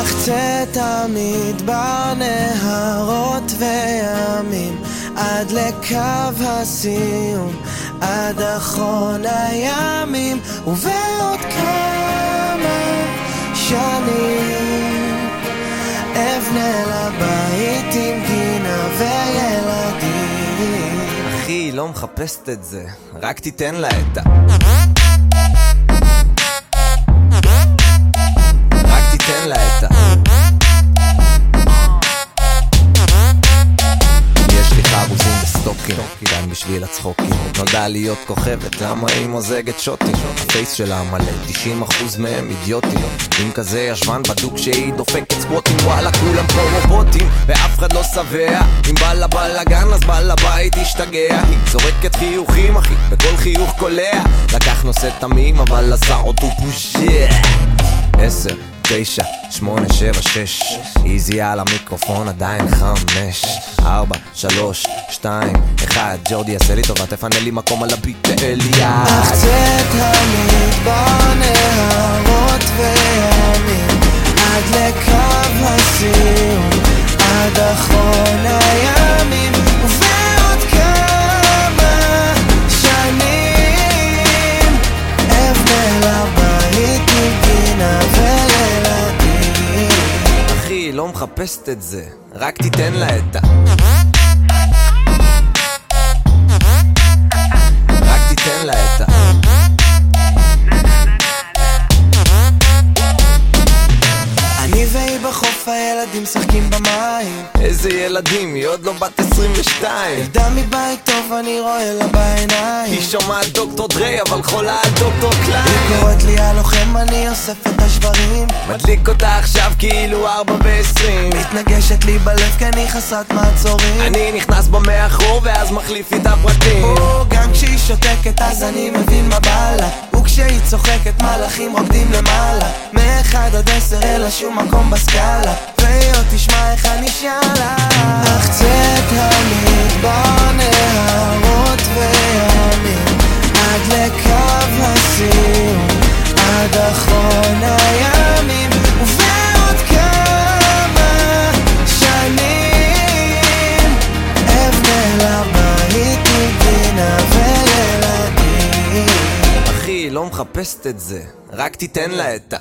אחצה תמיד בנהרות וימים עד לקו הסיום, עד אחרון הימים ובעוד כמה שנים. אבנה לבית עם גינה וילדים. אחי, היא לא מחפשת את זה, רק תיתן לה את ה... וסטוקים, גם בשביל הצחוקים. נולדה להיות כוכבת, למה היא מוזגת שוטים? הפייס שלה מלא, 90% מהם אידיוטים. עם כזה ישבן בדוק שהיא דופקת סקווטים וואלה כולם פה רובוטים. ואף אחד לא שבע. אם בא לה אז בעל הבית השתגע. היא זורקת חיוכים אחי, בכל חיוך קולע. לקח נושא תמים אבל עשה אותו פושע עשר, תשע, שמונה, שבע, שש. איזי על המיקרופון עדיין חמש. ארבע, שלוש, שתיים, אחד. ג'ורדי עשה לי טובה תפנה לי מקום על הביט לאליעד אחצה תמיד בנהרות וימים עד לקו הסיום, עד אחרון מחפשת את זה, רק תיתן לה את ה... רק תיתן לה את ה... אני והיא בחוף הילדים משחקים במים. איזה ילדים, היא עוד לא בת 22 ילדה מבית טוב אני רואה לה בעיניים. היא שומעת דוקטור דריי, אבל חולה על דוקטור קליין הלוחם, אני אוסף את השברים. מדליק אותה עכשיו כאילו 4 ו-20 מתנגשת לי בלב כי אני חסרת מעצורים. אני נכנס במאחור ואז מחליף איתה פרטים. או, גם כשהיא שותקת אז אני מבין מה בא לה. וכשהיא צוחקת מלאכים רוקדים למעלה. מאחד עד עשר לה שום מקום בסקאלה. והיא עוד תשמע איך אני שאלה. אחצה תמיד אחרון הימים ובעוד כמה שנים. אבנה לבית עם גינה וילדים. אחי, לא מחפשת את זה, רק תיתן לה את ה...